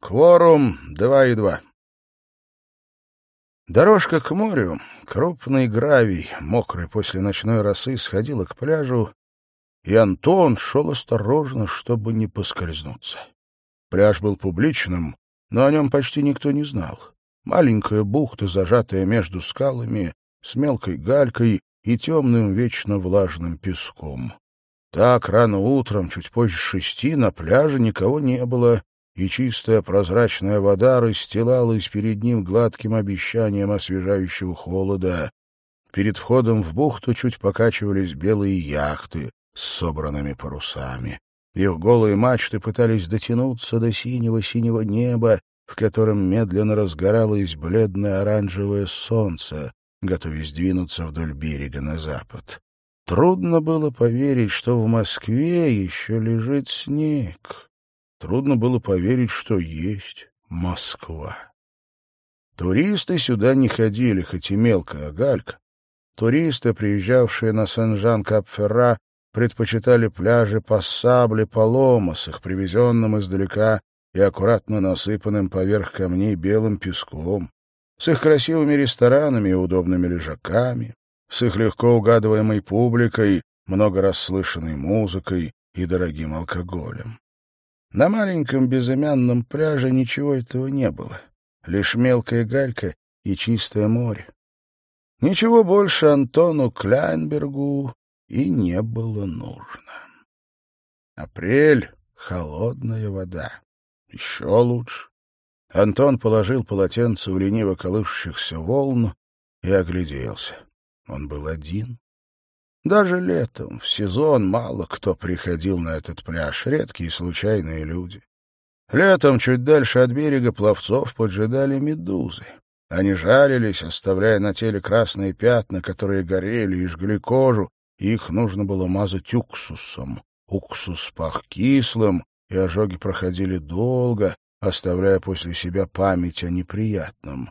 Кворум два и два. Дорожка к морю, крупный гравий, мокрый после ночной росы, сходила к пляжу, и Антон шел осторожно, чтобы не поскользнуться. Пляж был публичным, но о нем почти никто не знал. Маленькая бухта, зажатая между скалами, с мелкой галькой и темным вечно влажным песком. Так рано утром, чуть позже шести, на пляже никого не было, и чистая прозрачная вода расстилалась перед ним гладким обещанием освежающего холода. Перед входом в бухту чуть покачивались белые яхты с собранными парусами. Их голые мачты пытались дотянуться до синего-синего неба, в котором медленно разгоралось бледное оранжевое солнце, готовясь двинуться вдоль берега на запад. Трудно было поверить, что в Москве еще лежит снег. Трудно было поверить, что есть Москва. Туристы сюда не ходили, хоть и мелкая галька. Туристы, приезжавшие на Сен-Жан-Капферра, предпочитали пляжи по сабле, по лома, с их привезенным издалека и аккуратно насыпанным поверх камней белым песком, с их красивыми ресторанами и удобными лежаками, с их легко угадываемой публикой, много раз слышанной музыкой и дорогим алкоголем. На маленьком безымянном пляже ничего этого не было. Лишь мелкая галька и чистое море. Ничего больше Антону Кляйнбергу и не было нужно. Апрель — холодная вода. Еще лучше. Антон положил полотенце в лениво колышущихся волн и огляделся. Он был один. Даже летом, в сезон, мало кто приходил на этот пляж, редкие случайные люди. Летом чуть дальше от берега пловцов поджидали медузы. Они жарились, оставляя на теле красные пятна, которые горели и жгли кожу, и их нужно было мазать уксусом. Уксус пах кислым, и ожоги проходили долго, оставляя после себя память о неприятном.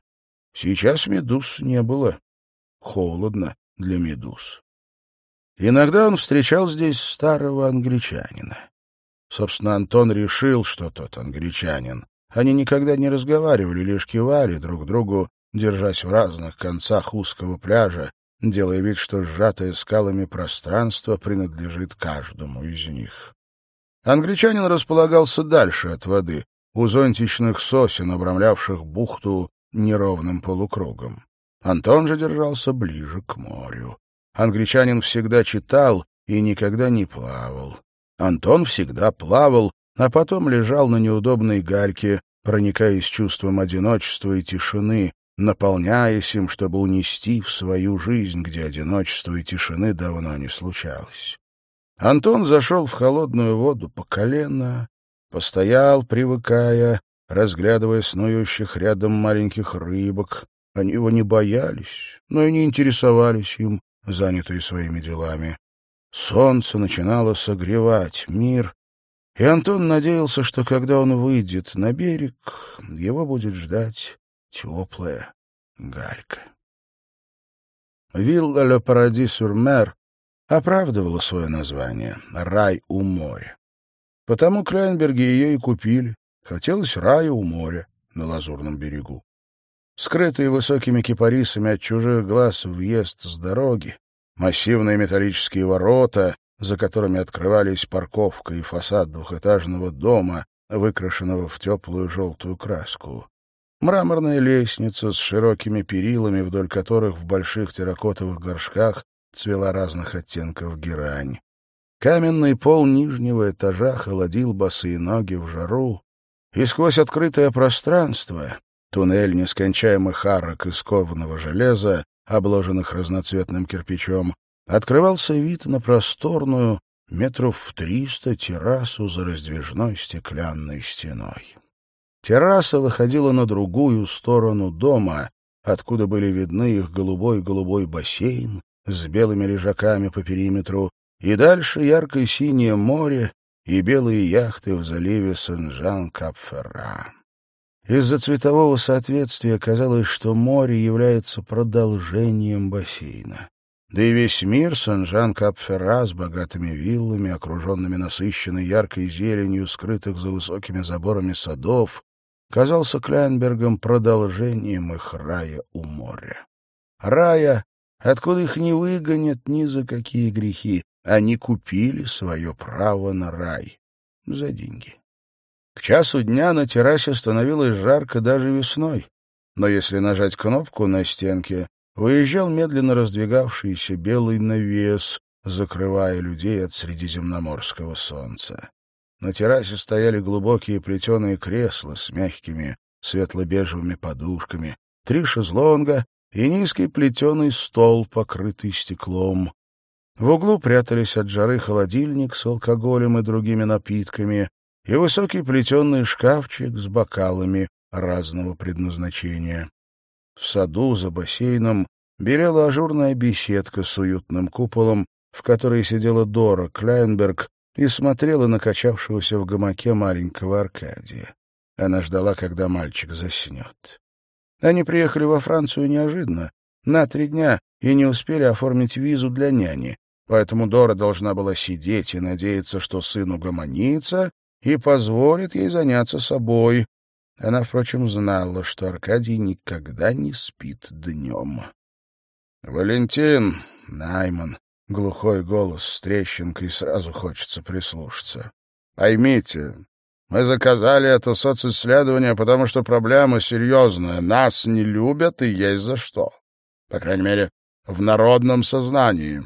Сейчас медуз не было. Холодно для медуз. Иногда он встречал здесь старого англичанина. Собственно, Антон решил, что тот англичанин. Они никогда не разговаривали, лишь кивали друг другу, держась в разных концах узкого пляжа, делая вид, что сжатое скалами пространство принадлежит каждому из них. Англичанин располагался дальше от воды, у зонтичных сосен, обрамлявших бухту неровным полукругом. Антон же держался ближе к морю. Англичанин всегда читал и никогда не плавал. Антон всегда плавал, а потом лежал на неудобной гальке, проникаясь чувством одиночества и тишины, наполняясь им, чтобы унести в свою жизнь, где одиночество и тишины давно не случалось. Антон зашел в холодную воду по колено, постоял, привыкая, разглядывая снующих рядом маленьких рыбок. Они его не боялись, но и не интересовались им, занятые своими делами. Солнце начинало согревать мир, и Антон надеялся, что когда он выйдет на берег, его будет ждать теплая галька. Вилла Ле Паради-Сюр-Мер оправдывала свое название «Рай у моря». Потому Кляйнберги ее и купили. Хотелось рая у моря на Лазурном берегу. Скрытые высокими кипарисами от чужих глаз въезд с дороги, массивные металлические ворота, за которыми открывались парковка и фасад двухэтажного дома, выкрашенного в теплую желтую краску. Мраморная лестница с широкими перилами, вдоль которых в больших терракотовых горшках цвела разных оттенков герань. Каменный пол нижнего этажа холодил босые ноги в жару, и сквозь открытое пространство Туннель нескончаемых арок из кованого железа, обложенных разноцветным кирпичом, открывался вид на просторную, метров в триста террасу за раздвижной стеклянной стеной. Терраса выходила на другую сторону дома, откуда были видны их голубой-голубой бассейн с белыми лежаками по периметру, и дальше ярко-синее море и белые яхты в заливе Сен-Жан-Кап-Ферран. Из-за цветового соответствия казалось, что море является продолжением бассейна. Да и весь мир Сан-Жан-Кап-Ферра с богатыми виллами, окруженными насыщенной яркой зеленью, скрытых за высокими заборами садов, казался Кляйнбергом продолжением их рая у моря. Рая, откуда их не выгонят ни за какие грехи. Они купили свое право на рай за деньги. К часу дня на террасе становилось жарко даже весной, но если нажать кнопку на стенке, выезжал медленно раздвигавшийся белый навес, закрывая людей от средиземноморского солнца. На террасе стояли глубокие плетеные кресла с мягкими светло-бежевыми подушками, три шезлонга и низкий плетеный стол, покрытый стеклом. В углу прятались от жары холодильник с алкоголем и другими напитками и высокий плетеный шкафчик с бокалами разного предназначения. В саду за бассейном белела ажурная беседка с уютным куполом, в которой сидела Дора Кляйнберг и смотрела на качавшегося в гамаке маленького Аркадия. Она ждала, когда мальчик заснет. Они приехали во Францию неожиданно, на три дня, и не успели оформить визу для няни, поэтому Дора должна была сидеть и надеяться, что сын угомонится и позволит ей заняться собой. Она, впрочем, знала, что Аркадий никогда не спит днем. «Валентин, Найман», Глухой голос с трещинкой, сразу хочется прислушаться. Поймите, мы заказали это социсследование, потому что проблема серьезная. Нас не любят и есть за что. По крайней мере, в народном сознании.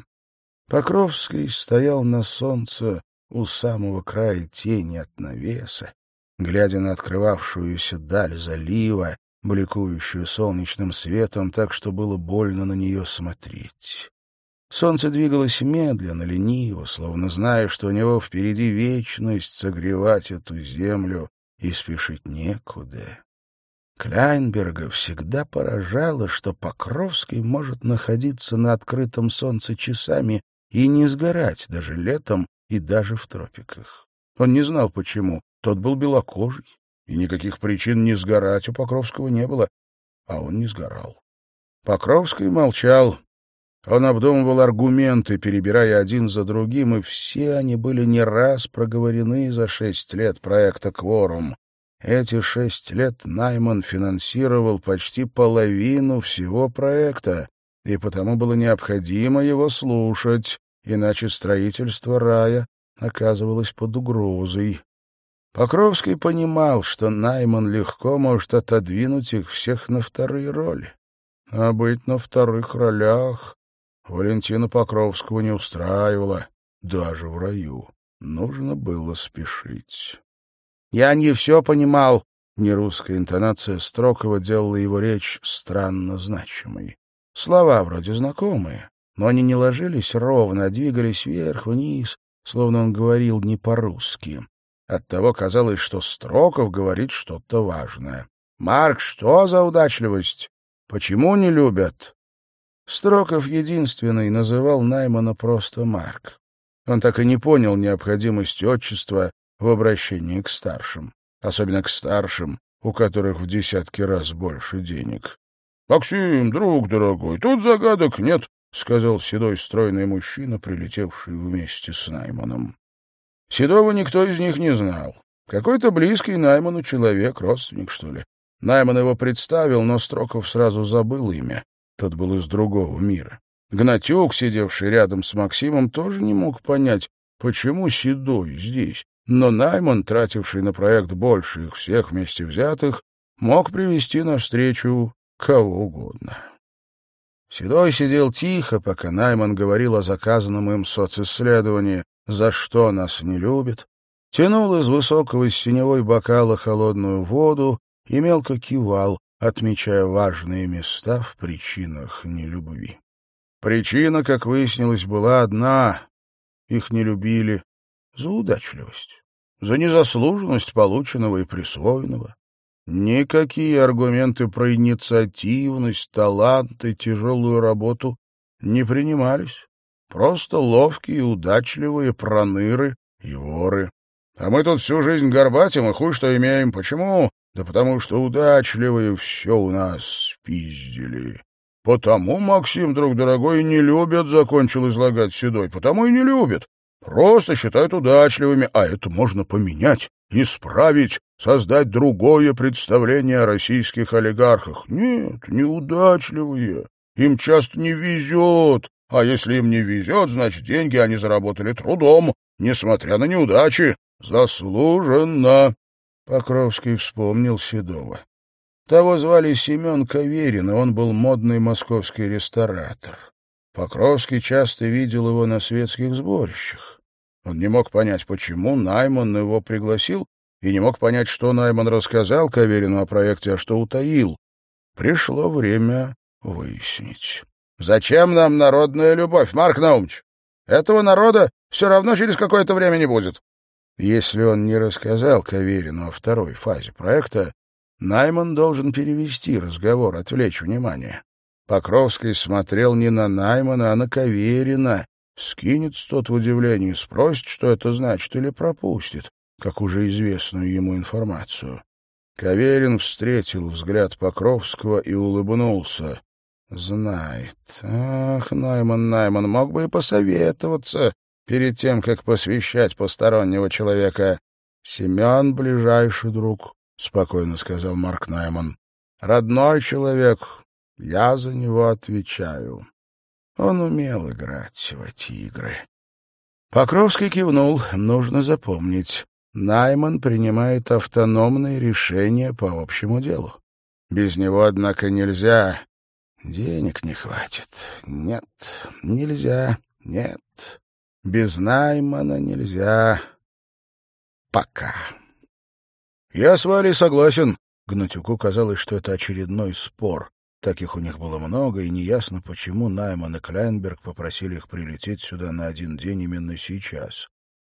Покровский стоял на солнце у самого края тени от навеса, глядя на открывавшуюся даль залива, бликующую солнечным светом, так что было больно на нее смотреть. Солнце двигалось медленно, лениво, словно зная, что у него впереди вечность согревать эту землю и спешить некуда. Кляйнберга всегда поражало, что Покровский может находиться на открытом солнце часами и не сгорать даже летом и даже в тропиках. Он не знал, почему. Тот был белокожий, и никаких причин не сгорать у Покровского не было, а он не сгорал. Покровский молчал, он обдумывал аргументы, перебирая один за другим, и все они были не раз проговорены за шесть лет проекта «Кворум». Эти шесть лет Найман финансировал почти половину всего проекта, и потому было необходимо его слушать, иначе строительство рая оказывалось под угрозой. Покровский понимал, что Найман легко может отодвинуть их всех на вторые роли. А быть на вторых ролях Валентина Покровского не устраивала, даже в раю. Нужно было спешить. «Я не все понимал», — нерусская интонация Строкова делала его речь странно значимой. Слова вроде знакомые, но они не ложились ровно, а двигались вверх-вниз, словно он говорил не по-русски. Оттого казалось, что Строков говорит что-то важное. «Марк, что за удачливость? Почему не любят?» Строков единственный называл Наймана просто Марк. Он так и не понял необходимости отчества в обращении к старшим, особенно к старшим, у которых в десятки раз больше денег. — Максим, друг дорогой, тут загадок нет, — сказал седой стройный мужчина, прилетевший вместе с Найманом. Седова никто из них не знал. Какой-то близкий Найману человек, родственник, что ли. Найман его представил, но Строков сразу забыл имя. Тот был из другого мира. Гнатюк, сидевший рядом с Максимом, тоже не мог понять, почему Седой здесь. Но Найман, тративший на проект больше их всех вместе взятых, мог привести навстречу кого угодно. Седой сидел тихо, пока Найман говорил о заказанном им социсследовании «За что нас не любит», тянул из высокого синевой бокала холодную воду и мелко кивал, отмечая важные места в причинах нелюбви. Причина, как выяснилось, была одна — их не любили за удачливость, за незаслуженность полученного и присвоенного. Никакие аргументы про инициативность, талант и тяжелую работу не принимались. Просто ловкие, удачливые проныры и воры. А мы тут всю жизнь горбатим и хуй что имеем. Почему? Да потому что удачливые все у нас спиздили. Потому, Максим, друг дорогой, не любят, — закончил излагать Седой, — потому и не любят. Просто считают удачливыми, а это можно поменять, исправить, создать другое представление о российских олигархах. Нет, неудачливые. Им часто не везет, а если им не везет, значит, деньги они заработали трудом, несмотря на неудачи. Заслуженно. Покровский вспомнил Седова. Того звали Семен Каверин, и он был модный московский ресторатор. Покровский часто видел его на светских сборищах. Он не мог понять, почему Найман его пригласил, и не мог понять, что Найман рассказал Каверину о проекте, а что утаил. Пришло время выяснить. «Зачем нам народная любовь, Марк Наумович? Этого народа все равно через какое-то время не будет». Если он не рассказал Каверину о второй фазе проекта, Найман должен перевести разговор, отвлечь внимание. Покровский смотрел не на Наймана, а на Каверина. Скинется тот в удивлении, спросит, что это значит, или пропустит, как уже известную ему информацию. Каверин встретил взгляд Покровского и улыбнулся. Знает. Ах, Найман, Найман, мог бы и посоветоваться перед тем, как посвящать постороннего человека. Семен — ближайший друг. — спокойно сказал Марк Найман. — Родной человек, я за него отвечаю. Он умел играть в эти игры. Покровский кивнул. Нужно запомнить. Найман принимает автономные решения по общему делу. Без него, однако, нельзя. Денег не хватит. Нет, нельзя. Нет. Без Наймана нельзя. Пока. «Я с Валей согласен». Гнатюку казалось, что это очередной спор. Таких у них было много, и неясно, почему Найман и Кляйнберг попросили их прилететь сюда на один день именно сейчас.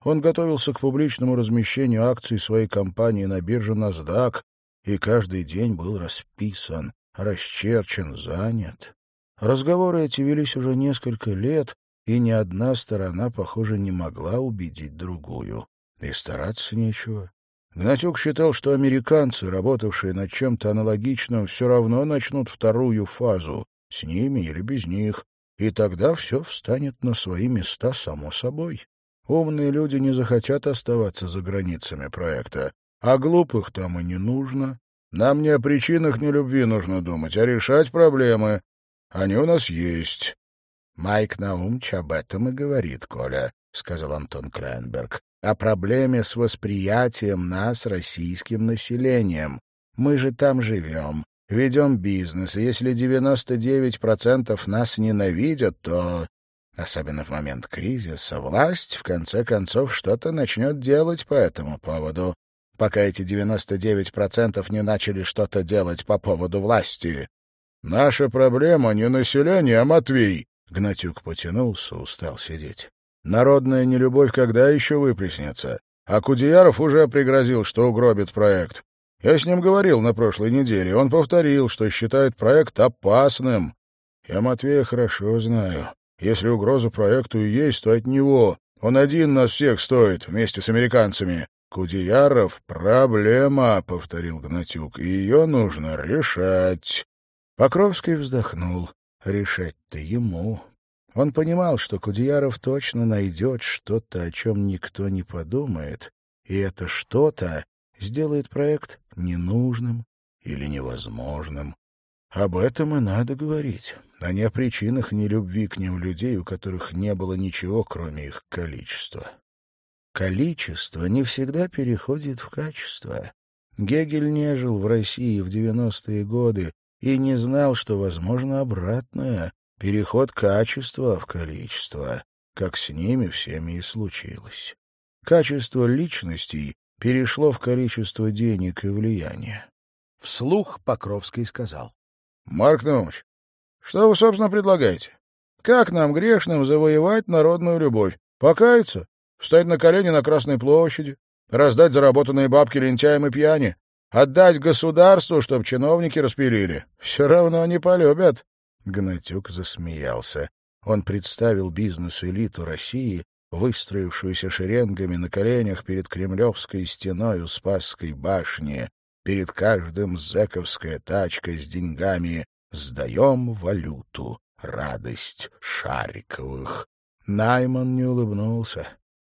Он готовился к публичному размещению акций своей компании на бирже NASDAQ, и каждый день был расписан, расчерчен, занят. Разговоры эти велись уже несколько лет, и ни одна сторона, похоже, не могла убедить другую. И стараться нечего. Гнатюк считал, что американцы, работавшие над чем-то аналогичным, все равно начнут вторую фазу, с ними или без них, и тогда все встанет на свои места само собой. Умные люди не захотят оставаться за границами проекта, а глупых там и не нужно. Нам не о причинах нелюбви нужно думать, а решать проблемы. Они у нас есть. — Майк Наумч об этом и говорит, Коля, — сказал Антон Крайнберг о проблеме с восприятием нас российским населением. Мы же там живем, ведем бизнес, и если 99% нас ненавидят, то, особенно в момент кризиса, власть, в конце концов, что-то начнет делать по этому поводу, пока эти 99% не начали что-то делать по поводу власти. Наша проблема не население, а Матвей. Гнатюк потянулся, устал сидеть. Народная нелюбовь когда еще выплеснется? А Кудеяров уже пригрозил, что угробит проект. Я с ним говорил на прошлой неделе, он повторил, что считает проект опасным. Я Матвея хорошо знаю. Если угроза проекту и есть, то от него. Он один нас всех стоит, вместе с американцами. Кудеяров — проблема, — повторил Гнатюк, — ее нужно решать. Покровский вздохнул. Решать-то ему. Он понимал, что Кудеяров точно найдет что-то, о чем никто не подумает, и это что-то сделает проект ненужным или невозможным. Об этом и надо говорить, а не о причинах нелюбви к ним людей, у которых не было ничего, кроме их количества. Количество не всегда переходит в качество. Гегель не жил в России в 90-е годы и не знал, что возможно обратное, переход качества в количество, как с ними всеми и случилось. Качество личностей перешло в количество денег и влияния. Вслух Покровский сказал. — Марк Наумович, что вы, собственно, предлагаете? Как нам, грешным, завоевать народную любовь? Покаяться? Встать на колени на Красной площади? Раздать заработанные бабки лентяям и пьяни? Отдать государству, чтоб чиновники распилили? Все равно не полюбят. Гнатюк засмеялся. Он представил бизнес-элиту России, выстроившуюся шеренгами на коленях перед Кремлевской стеной у Спасской башни, перед каждым зэковская тачка с деньгами «Сдаем валюту, радость Шариковых». Найман не улыбнулся.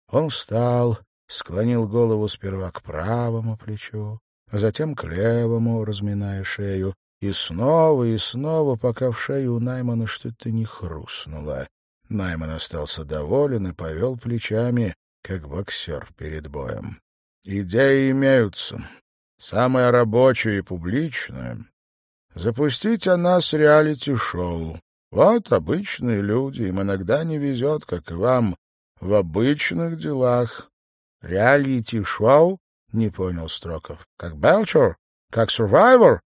Он встал, склонил голову сперва к правому плечу, затем к левому, разминая шею, и снова и снова, пока в шею у Наймана что-то не хрустнуло. Найман остался доволен и повел плечами, как боксер перед боем. Идеи имеются. Самое рабочее и публичное — запустить о нас реалити-шоу. Вот обычные люди, им иногда не везет, как и вам, в обычных делах. Реалити-шоу? — не понял Строков. — Как Белчер? Как Сурвайвор?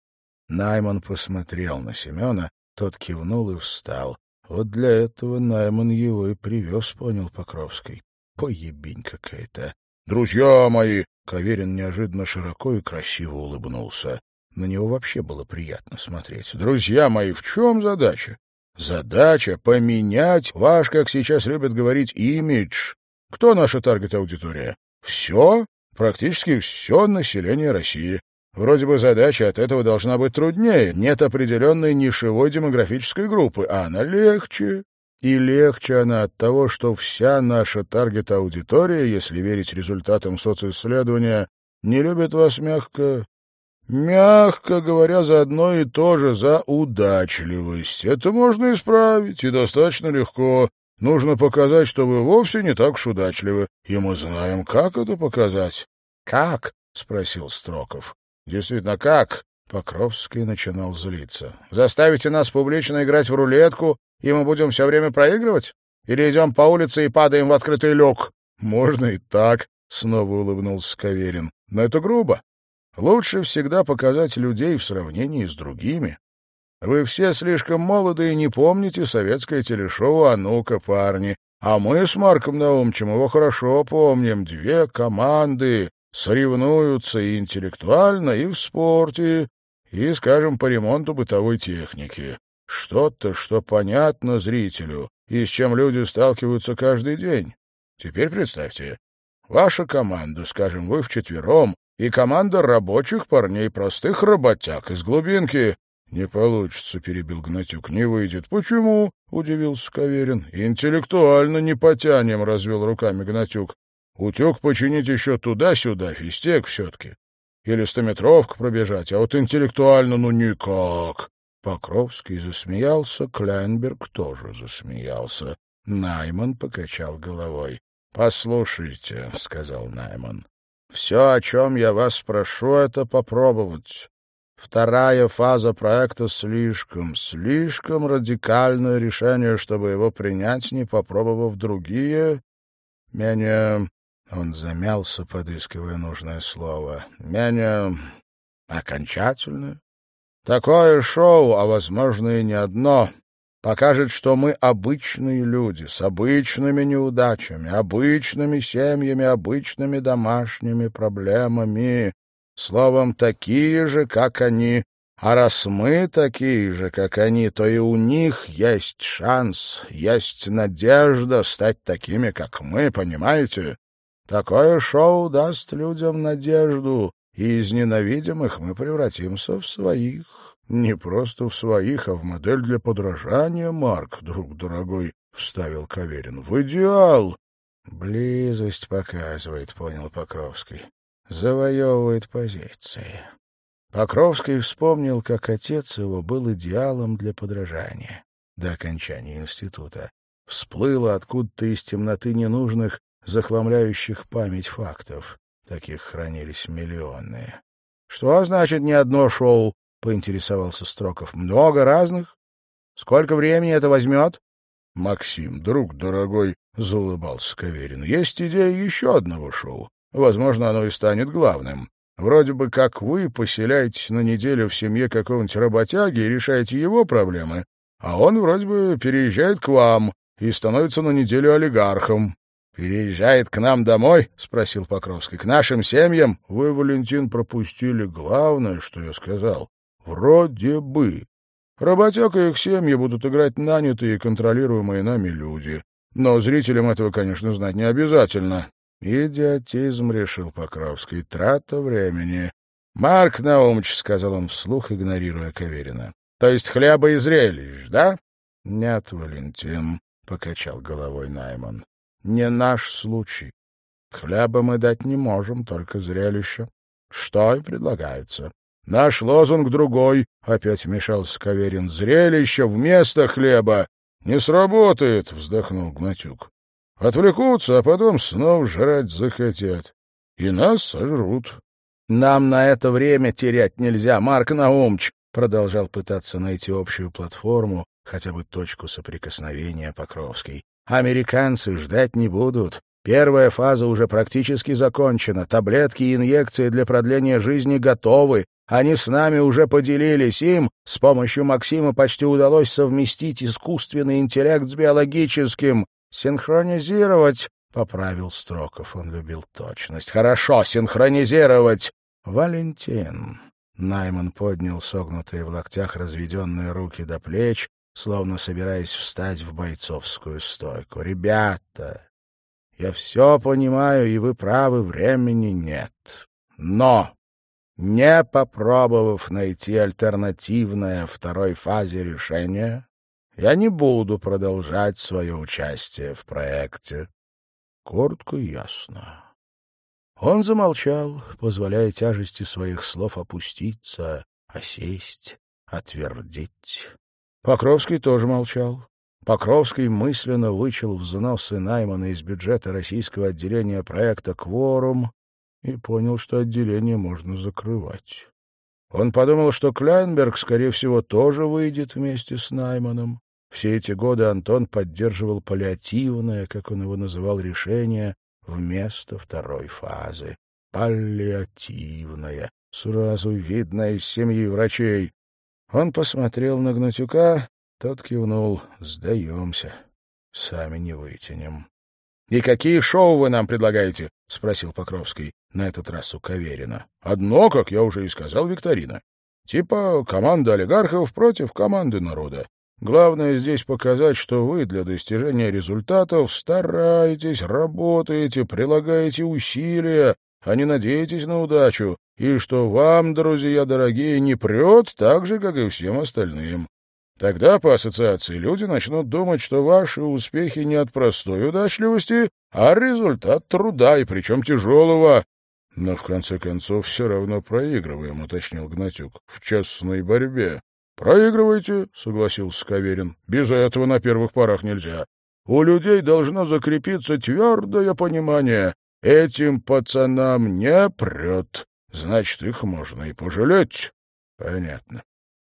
Найман посмотрел на Семена, тот кивнул и встал. Вот для этого Найман его и привез, понял Покровский. Поебень какая-то. «Друзья мои!» — Каверин неожиданно широко и красиво улыбнулся. На него вообще было приятно смотреть. «Друзья мои, в чем задача? Задача — поменять ваш, как сейчас любят говорить, имидж. Кто наша таргет-аудитория? Все, практически все население России. Вроде бы задача от этого должна быть труднее. Нет определенной нишевой демографической группы, а она легче. И легче она от того, что вся наша таргет-аудитория, если верить результатам социсследования, не любит вас мягко, мягко говоря, за одно и то же, за удачливость. Это можно исправить, и достаточно легко. Нужно показать, что вы вовсе не так уж удачливы, и мы знаем, как это показать. — Как? — спросил Строков. — Действительно, как? Покровский начинал злиться. — Заставите нас публично играть в рулетку, и мы будем все время проигрывать? Или идем по улице и падаем в открытый люк? — Можно и так, — снова улыбнулся Каверин. — Но это грубо. Лучше всегда показать людей в сравнении с другими. Вы все слишком молоды и не помните советское телешоу «А ну-ка, парни». А мы с Марком Наумчем его хорошо помним. Две команды соревнуются и интеллектуально, и в спорте, и, скажем, по ремонту бытовой техники. Что-то, что понятно зрителю, и с чем люди сталкиваются каждый день. Теперь представьте, ваша команда, скажем, вы вчетвером, и команда рабочих парней, простых работяг из глубинки. — Не получится, — перебил Гнатюк, — не выйдет. — Почему? — удивился Каверин. — Интеллектуально не потянем, — развел руками Гнатюк. — Утюг починить еще туда-сюда, фистек все-таки. Или стометровку пробежать, а вот интеллектуально ну никак. Покровский засмеялся, Кляйнберг тоже засмеялся. Найман покачал головой. — Послушайте, — сказал Найман, — все, о чем я вас прошу, это попробовать. Вторая фаза проекта слишком, слишком радикальное решение, чтобы его принять, не попробовав другие, менее... Он замялся, подыскивая нужное слово. Менее окончательное. Такое шоу, а, возможно, и не одно, покажет, что мы обычные люди, с обычными неудачами, обычными семьями, обычными домашними проблемами, словом, такие же, как они. А раз мы такие же, как они, то и у них есть шанс, есть надежда стать такими, как мы, понимаете? Такое шоу даст людям надежду, и из ненавидимых мы превратимся в своих. Не просто в своих, а в модель для подражания, Марк, друг дорогой, — вставил Каверин. — В идеал! — Близость показывает, — понял Покровский. Завоевывает позиции. Покровский вспомнил, как отец его был идеалом для подражания. До окончания института всплыло откуда-то из темноты ненужных, захламляющих память фактов. Таких хранились миллионы. Что значит не одно шоу? — поинтересовался Строков. — Много разных? Сколько времени это возьмет? — Максим, друг дорогой, — заулыбался Каверин, — есть идея еще одного шоу. Возможно, оно и станет главным. Вроде бы как вы поселяетесь на неделю в семье какого-нибудь работяги и решаете его проблемы, а он вроде бы переезжает к вам и становится на неделю олигархом. «Переезжает к нам домой?» — спросил Покровский. «К нашим семьям?» «Вы, Валентин, пропустили главное, что я сказал. Вроде бы. Работяг и их семьи будут играть нанятые и контролируемые нами люди. Но зрителям этого, конечно, знать не обязательно. Идиотизм, решил Покровский, трата времени. Марк Наумович, сказал он вслух, игнорируя Каверина. То есть хлеба и зрелищ, да? Нет, Валентин, покачал головой Найман. Не наш случай. Хлеба мы дать не можем, только зрелище. Что и предлагается. Наш лозунг другой, — опять вмешался Каверин, — зрелище вместо хлеба. Не сработает, — вздохнул Гнатюк. Отвлекутся, а потом снова жрать захотят. И нас сожрут. — Нам на это время терять нельзя, Марк Наумч, — продолжал пытаться найти общую платформу, хотя бы точку соприкосновения Покровской. Американцы ждать не будут. Первая фаза уже практически закончена. Таблетки и инъекции для продления жизни готовы. Они с нами уже поделились. Им с помощью Максима почти удалось совместить искусственный интеллект с биологическим. Синхронизировать, — поправил Строков. Он любил точность. Хорошо, синхронизировать. Валентин. Найман поднял согнутые в локтях разведенные руки до плеч, словно собираясь встать в бойцовскую стойку. «Ребята, я все понимаю, и вы правы, времени нет. Но, не попробовав найти альтернативное второй фазе решения, я не буду продолжать свое участие в проекте». Коротко и ясно. Он замолчал, позволяя тяжести своих слов опуститься, осесть, отвердить. Покровский тоже молчал. Покровский мысленно вычел взносы Наймана из бюджета российского отделения проекта «Кворум» и понял, что отделение можно закрывать. Он подумал, что Кляйнберг, скорее всего, тоже выйдет вместе с Найманом. Все эти годы Антон поддерживал паллиативное, как он его называл, решение вместо второй фазы. Паллиативное. Сразу видно из семьи врачей. Он посмотрел на Гнатюка, тот кивнул. «Сдаемся. Сами не вытянем». «И какие шоу вы нам предлагаете?» — спросил Покровский, на этот раз у Каверина. «Одно, как я уже и сказал, викторина. Типа команда олигархов против команды народа. Главное здесь показать, что вы для достижения результатов стараетесь, работаете, прилагаете усилия, а не надеетесь на удачу, и что вам, друзья дорогие, не прет так же, как и всем остальным. Тогда по ассоциации люди начнут думать, что ваши успехи не от простой удачливости, а результат труда, и причем тяжелого. Но в конце концов все равно проигрываем, уточнил Гнатюк, в честной борьбе. «Проигрывайте», — согласился Каверин. «Без этого на первых порах нельзя. У людей должно закрепиться твердое понимание. Этим пацанам не прет. Значит, их можно и пожалеть». «Понятно.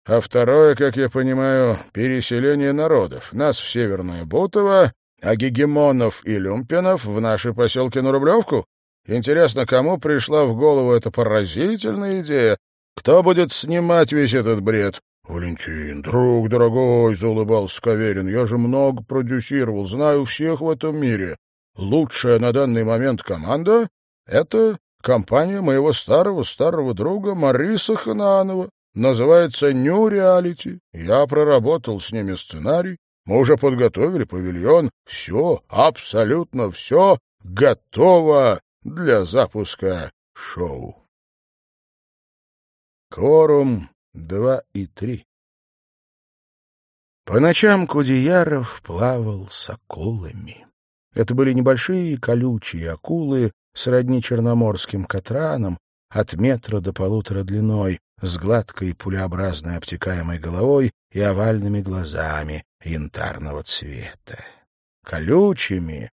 А второе, как я понимаю, переселение народов. Нас в Северное Бутово, а гегемонов и люмпинов в наши поселки на Рублевку? Интересно, кому пришла в голову эта поразительная идея? Кто будет снимать весь этот бред? «Валентин, друг дорогой», — заулыбался Каверин, — «я же много продюсировал, знаю всех в этом мире. Лучшая на данный момент команда — это компания моего старого-старого друга Мариса Хананова. Называется «Нью Реалити». Я проработал с ними сценарий, мы уже подготовили павильон. Все, абсолютно все готово для запуска шоу. Кворум два и три. По ночам Кудеяров плавал с акулами. Это были небольшие колючие акулы, сродни черноморским катранам, от метра до полутора длиной, с гладкой пулеобразной обтекаемой головой и овальными глазами янтарного цвета. Колючими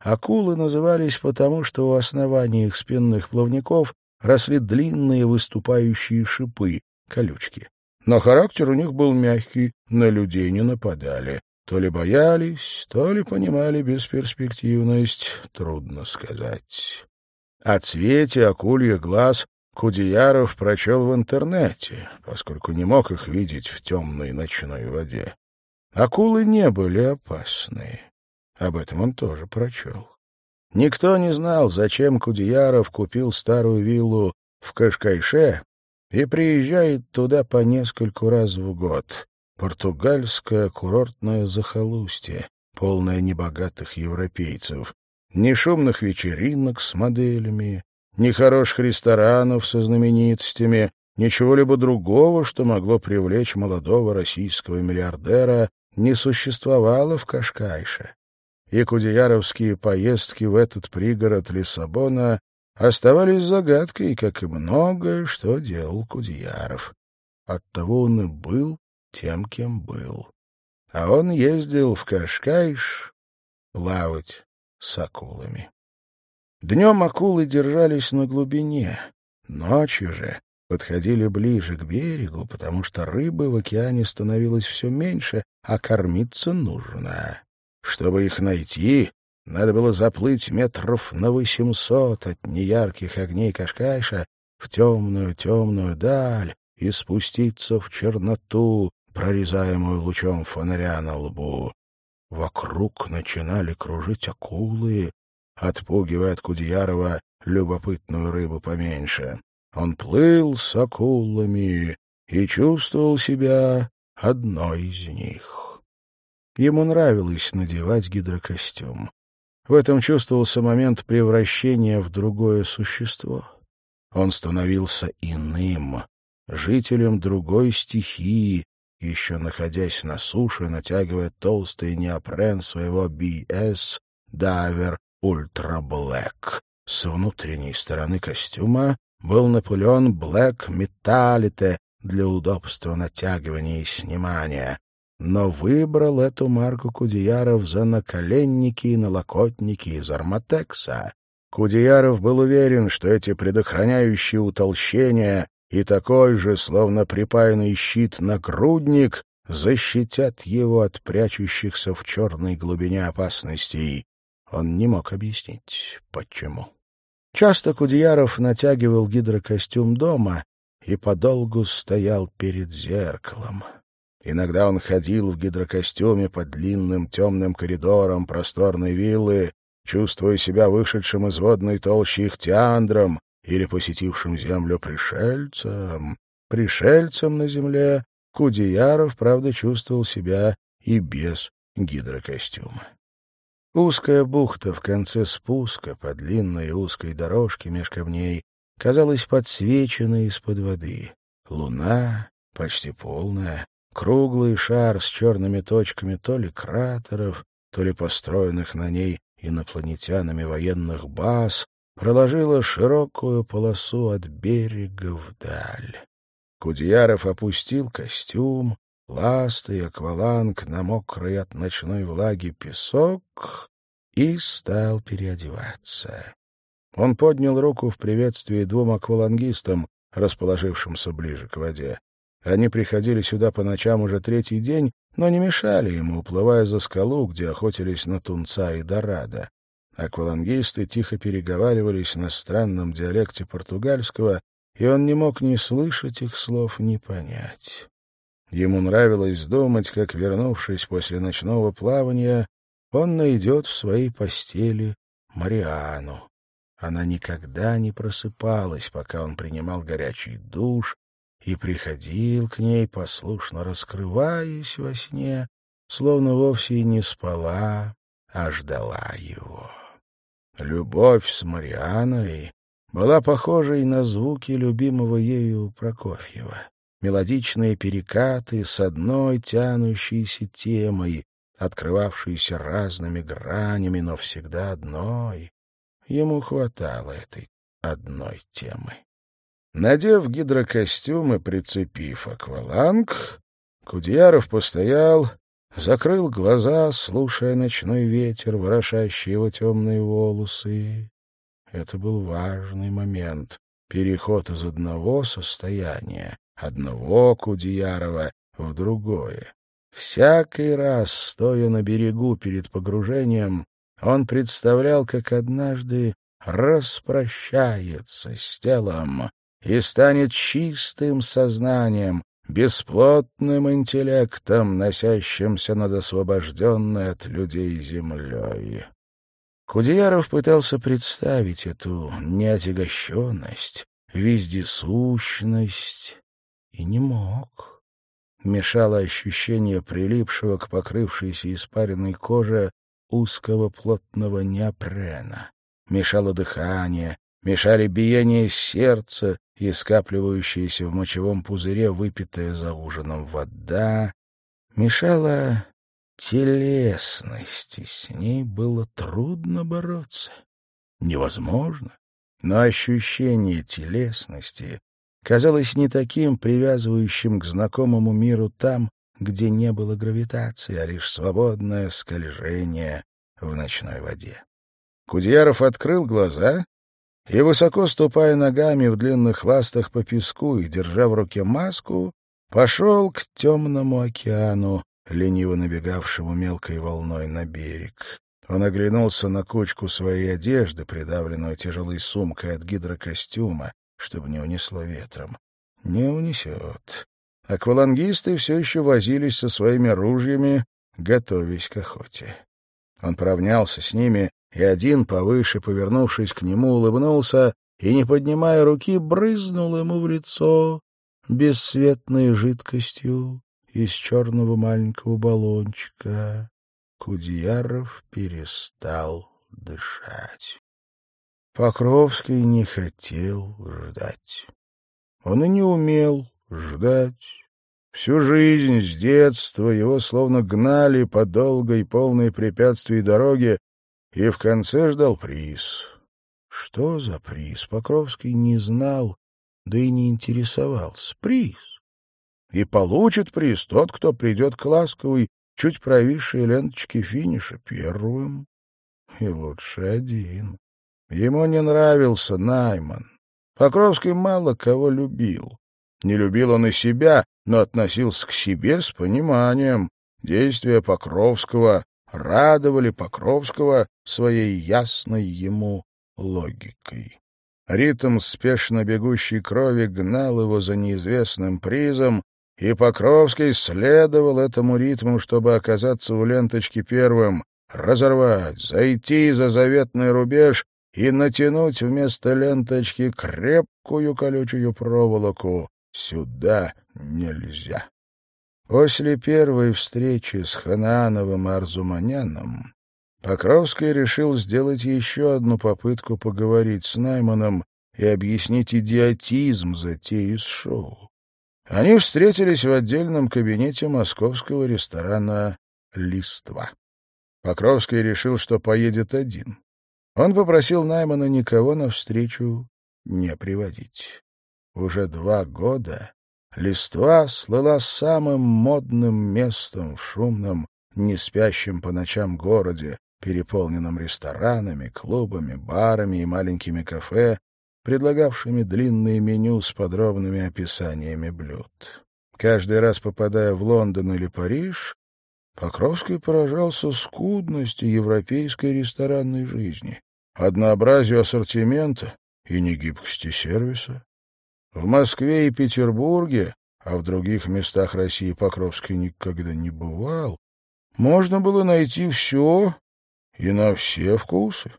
акулы назывались потому, что у основания их спинных плавников росли длинные выступающие шипы, колючки. Но характер у них был мягкий, на людей не нападали. То ли боялись, то ли понимали бесперспективность, трудно сказать. О цвете акульих глаз Кудеяров прочел в интернете, поскольку не мог их видеть в темной ночной воде. Акулы не были опасны. Об этом он тоже прочел. Никто не знал, зачем Кудеяров купил старую виллу в Кашкайше и приезжает туда по нескольку раз в год. Португальское курортное захолустье, полное небогатых европейцев. Ни шумных вечеринок с моделями, ни хороших ресторанов со знаменитостями, ничего-либо другого, что могло привлечь молодого российского миллиардера, не существовало в Кашкайше. и кудеяровские поездки в этот пригород Лиссабона оставались загадкой, как и многое, что делал Кудеяров. Оттого он и был тем, кем был. А он ездил в Кашкайш плавать с акулами. Днем акулы держались на глубине, ночью же подходили ближе к берегу, потому что рыбы в океане становилось все меньше, а кормиться нужно. Чтобы их найти, надо было заплыть метров на восемьсот от неярких огней Кашкайша в темную-темную даль и спуститься в черноту, прорезаемую лучом фонаря на лбу. Вокруг начинали кружить акулы, отпугивая от Кудеярова любопытную рыбу поменьше. Он плыл с акулами и чувствовал себя одной из них. Ему нравилось надевать гидрокостюм. В этом чувствовался момент превращения в другое существо. Он становился иным, жителем другой стихии, еще находясь на суше, натягивая толстый неопрен своего BS Diver Ultra Black. С внутренней стороны костюма был Наполеон Блэк Металлите для удобства натягивания и снимания, но выбрал эту марку Кудеяров за наколенники и налокотники из Арматекса. Кудеяров был уверен, что эти предохраняющие утолщения и такой же, словно припаянный щит, нагрудник защитят его от прячущихся в черной глубине опасностей. Он не мог объяснить, почему. Часто Кудеяров натягивал гидрокостюм дома и подолгу стоял перед зеркалом. Иногда он ходил в гидрокостюме по длинным темным коридорам просторной виллы, чувствуя себя вышедшим из водной толщи ихтиандром или посетившим землю пришельцем. Пришельцем на земле Кудеяров, правда, чувствовал себя и без гидрокостюма. Узкая бухта в конце спуска по длинной узкой дорожке меж камней казалась подсвеченной из-под воды. Луна, почти полная, круглый шар с черными точками то ли кратеров, то ли построенных на ней инопланетянами военных баз, проложила широкую полосу от берега вдаль. Кудьяров опустил костюм, ласты и акваланг на мокрый от ночной влаги песок и стал переодеваться. Он поднял руку в приветствии двум аквалангистам, расположившимся ближе к воде. Они приходили сюда по ночам уже третий день, но не мешали ему, уплывая за скалу, где охотились на тунца и дорадо. Аквалангисты тихо переговаривались на странном диалекте португальского, и он не мог ни слышать их слов, ни понять. Ему нравилось думать, как, вернувшись после ночного плавания, он найдет в своей постели Мариану. Она никогда не просыпалась, пока он принимал горячий душ, и приходил к ней, послушно раскрываясь во сне, словно вовсе и не спала, а ждала его. Любовь с Марианой была похожей на звуки любимого ею Прокофьева мелодичные перекаты с одной тянущейся темой, открывавшейся разными гранями, но всегда одной. Ему хватало этой одной темы. Надев гидрокостюм и прицепив акваланг, Кудьяров постоял, закрыл глаза, слушая ночной ветер, ворошащий его темные волосы. Это был важный момент — переход из одного состояния одного Кудеярова в другое. Всякий раз, стоя на берегу перед погружением, он представлял, как однажды распрощается с телом и станет чистым сознанием, бесплотным интеллектом, носящимся над освобожденной от людей землей. Кудеяров пытался представить эту неотягощенность, вездесущность, и не мог. Мешало ощущение прилипшего к покрывшейся испаренной коже узкого плотного неопрена. Мешало дыхание, мешали биение сердца и скапливающаяся в мочевом пузыре выпитая за ужином вода. Мешало телесности с ней было трудно бороться. Невозможно. Но ощущение телесности казалось не таким привязывающим к знакомому миру там, где не было гравитации, а лишь свободное скольжение в ночной воде. Кудьяров открыл глаза и, высоко ступая ногами в длинных ластах по песку и держа в руке маску, пошел к темному океану, лениво набегавшему мелкой волной на берег. Он оглянулся на кучку своей одежды, придавленную тяжелой сумкой от гидрокостюма, чтобы не унесло ветром. Не унесет. Аквалангисты все еще возились со своими ружьями, готовясь к охоте. Он поравнялся с ними, и один, повыше повернувшись к нему, улыбнулся и, не поднимая руки, брызнул ему в лицо бесцветной жидкостью из черного маленького баллончика. Кудьяров перестал дышать. Покровский не хотел ждать. Он и не умел ждать. Всю жизнь с детства его словно гнали по долгой, полной препятствий дороге, и в конце ждал приз. Что за приз, Покровский не знал, да и не интересовался. Приз. И получит приз тот, кто придет к ласковой, чуть провисшей ленточке финиша первым. И лучше один. Ему не нравился Найман. Покровский мало кого любил. Не любил он и себя, но относился к себе с пониманием. Действия Покровского радовали Покровского своей ясной ему логикой. Ритм спешно бегущей крови гнал его за неизвестным призом, и Покровский следовал этому ритму, чтобы оказаться у ленточки первым, разорвать, зайти за заветный рубеж и натянуть вместо ленточки крепкую колючую проволоку. Сюда нельзя. После первой встречи с Ханаановым Арзуманяном Покровский решил сделать еще одну попытку поговорить с Найманом и объяснить идиотизм затеи с шоу. Они встретились в отдельном кабинете московского ресторана «Листва». Покровский решил, что поедет один. Он попросил Наймана никого навстречу не приводить. Уже два года Листва слыла самым модным местом в шумном, не спящем по ночам городе, переполненном ресторанами, клубами, барами и маленькими кафе, предлагавшими длинные меню с подробными описаниями блюд. Каждый раз попадая в Лондон или Париж, Покровский поражался скудности европейской ресторанной жизни, однообразию ассортимента и негибкости сервиса. В Москве и Петербурге, а в других местах России Покровский никогда не бывал, можно было найти все и на все вкусы.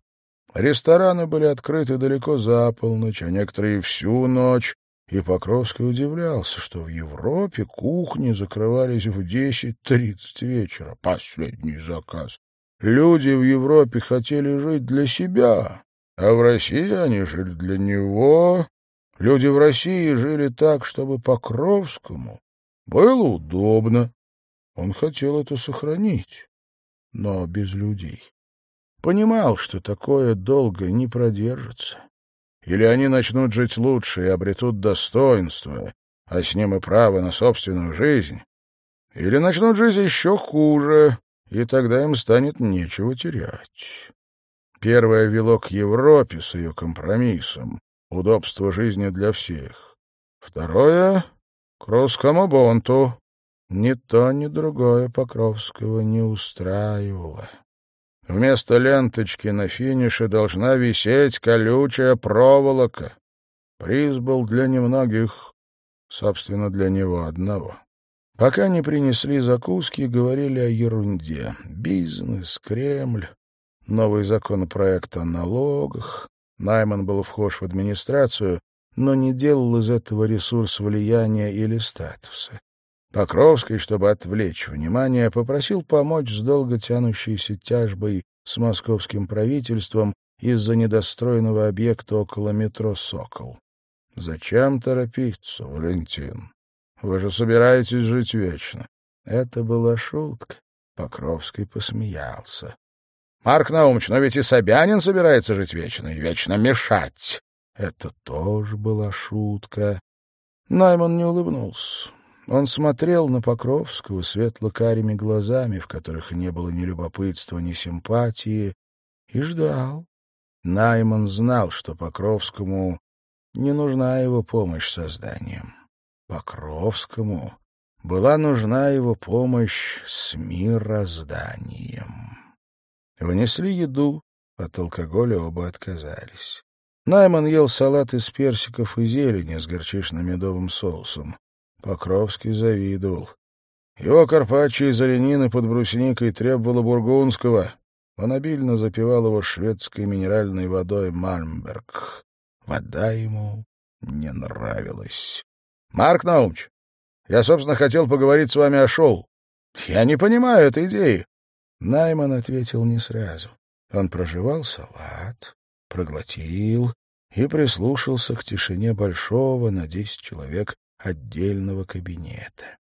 Рестораны были открыты далеко за полночь, а некоторые всю ночь, и Покровский удивлялся, что в Европе кухни закрывались в 10-30 вечера. Последний заказ. Люди в Европе хотели жить для себя, а в России они жили для него. Люди в России жили так, чтобы Покровскому было удобно. Он хотел это сохранить, но без людей. Понимал, что такое долго не продержится. Или они начнут жить лучше и обретут достоинство, а с ним и право на собственную жизнь, или начнут жить еще хуже, и тогда им станет нечего терять. Первое вело к Европе с ее компромиссом, удобство жизни для всех. Второе — к русскому бунту. Ни то, ни другое Покровского не устраивало. Вместо ленточки на финише должна висеть колючая проволока. Приз был для немногих, собственно, для него одного. Пока не принесли закуски, говорили о ерунде. Бизнес, Кремль, новый законопроект о налогах. Найман был вхож в администрацию, но не делал из этого ресурс влияния или статуса. Покровский, чтобы отвлечь внимание, попросил помочь с долго тянущейся тяжбой с московским правительством из-за недостроенного объекта около метро «Сокол». «Зачем торопиться, Валентин? Вы же собираетесь жить вечно». Это была шутка. Покровский посмеялся. — Марк Наумович, но ведь и Собянин собирается жить вечно, и вечно мешать. Это тоже была шутка. Найман не улыбнулся. Он смотрел на Покровского светло-карими глазами, в которых не было ни любопытства, ни симпатии, и ждал. Найман знал, что Покровскому не нужна его помощь созданием. Покровскому была нужна его помощь с мирозданием. Внесли еду, от алкоголя оба отказались. Найман ел салат из персиков и зелени с горчично-медовым соусом. Покровский завидовал. Его карпаччо из оленины под брусникой требовало бургундского. Он обильно запивал его шведской минеральной водой Мальмберг. Вода ему не нравилась. — Марк Наумч, я, собственно, хотел поговорить с вами о шоу. Я не понимаю этой идеи. Найман ответил не сразу. Он прожевал салат, проглотил и прислушался к тишине большого на десять человек отдельного кабинета.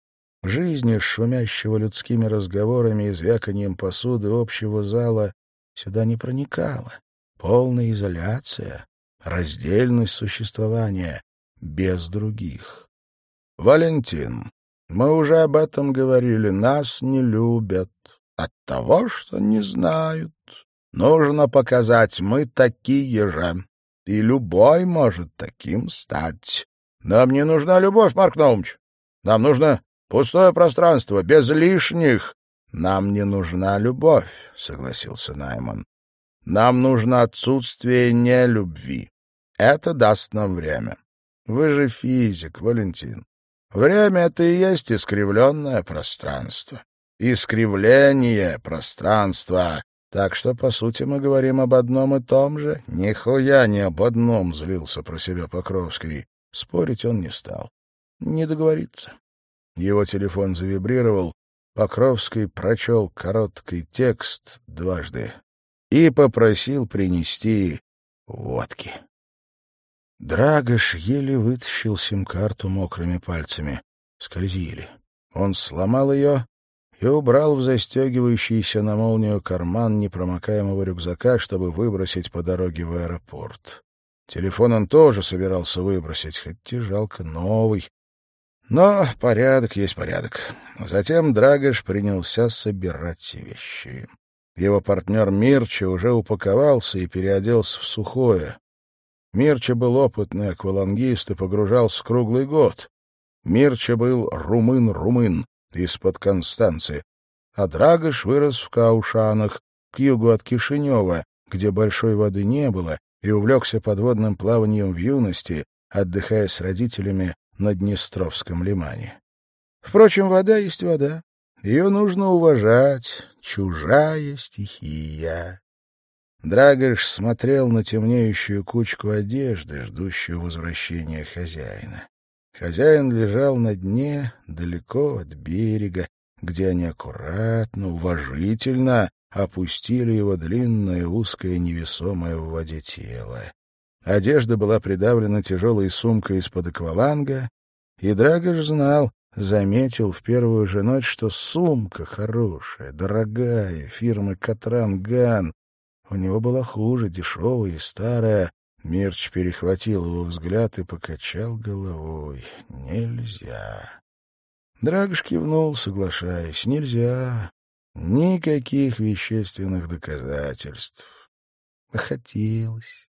Жизни, шумящего людскими разговорами и звяканием посуды общего зала, сюда не проникала. Полная изоляция, раздельность существования без других. Валентин, мы уже об этом говорили, нас не любят от того, что не знают. Нужно показать, мы такие же, и любой может таким стать. Нам не нужна любовь, Марк Наумович. Нам нужно пустое пространство, без лишних. Нам не нужна любовь, согласился Найман. Нам нужно отсутствие нелюбви. Это даст нам время. Вы же физик, Валентин. Время — это и есть искривленное пространство. Искривление пространства. Так что, по сути, мы говорим об одном и том же. Нихуя не об одном, — злился про себя Покровский. Спорить он не стал. Не договориться. Его телефон завибрировал. Покровский прочел короткий текст дважды и попросил принести водки. Драгош еле вытащил сим-карту мокрыми пальцами. Скользили. Он сломал ее и убрал в застегивающийся на молнию карман непромокаемого рюкзака, чтобы выбросить по дороге в аэропорт. Телефон он тоже собирался выбросить, хоть и жалко новый. Но порядок есть порядок. Затем Драгош принялся собирать вещи. Его партнер Мирча уже упаковался и переоделся в сухое. Мирча был опытный аквалангист и погружался круглый год. Мирча был румын-румын из-под Констанции, а Драгош вырос в Каушанах, к югу от Кишинева, где большой воды не было, и увлекся подводным плаванием в юности, отдыхая с родителями на Днестровском лимане. Впрочем, вода есть вода. Ее нужно уважать. Чужая стихия. Драгош смотрел на темнеющую кучку одежды, ждущую возвращения хозяина. Хозяин лежал на дне, далеко от берега, где они аккуратно, уважительно опустили его длинное, узкое, невесомое в воде тело. Одежда была придавлена тяжелой сумкой из-под акваланга, и Драгош знал, заметил в первую же ночь, что сумка хорошая, дорогая, фирмы «Катран-Ган», у него была хуже, дешевая и старая. Мирч перехватил его взгляд и покачал головой. Нельзя. Драгош кивнул, соглашаясь. Нельзя. Никаких вещественных доказательств. Хотелось.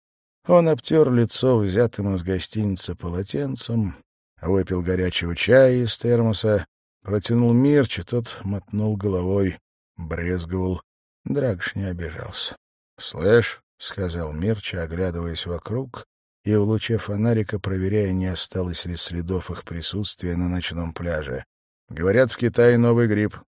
Он обтер лицо взятым из гостиницы полотенцем, выпил горячего чая из термоса, протянул Мирча, тот мотнул головой, брезговал. Драгош не обижался. «Слышь», — сказал Мирча, оглядываясь вокруг и в луче фонарика проверяя, не осталось ли следов их присутствия на ночном пляже. «Говорят, в Китае новый грипп.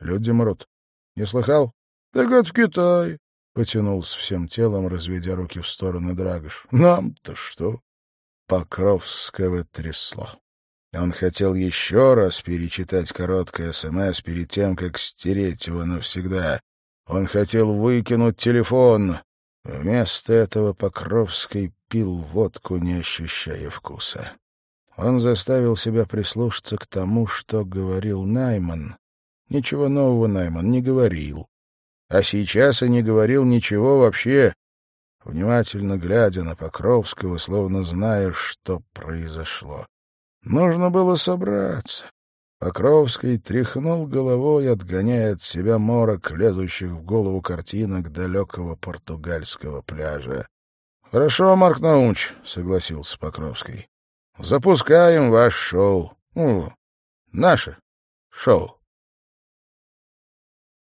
Люди мрут. Не слыхал?» «Так это в Китае», — потянулся всем телом, разведя руки в сторону Драгош. «Нам-то что?» Покровского трясло. Он хотел еще раз перечитать короткое СМС перед тем, как стереть его навсегда. Он хотел выкинуть телефон. Вместо этого Покровский пил водку, не ощущая вкуса. Он заставил себя прислушаться к тому, что говорил Найман, Ничего нового Найман не говорил. А сейчас и не говорил ничего вообще, внимательно глядя на Покровского, словно зная, что произошло. Нужно было собраться. Покровский тряхнул головой, отгоняя от себя морок, лезущих в голову картинок далекого португальского пляжа. — Хорошо, Марк Наумч, — согласился Покровский. — Запускаем ваш шоу. Ну, наше шоу.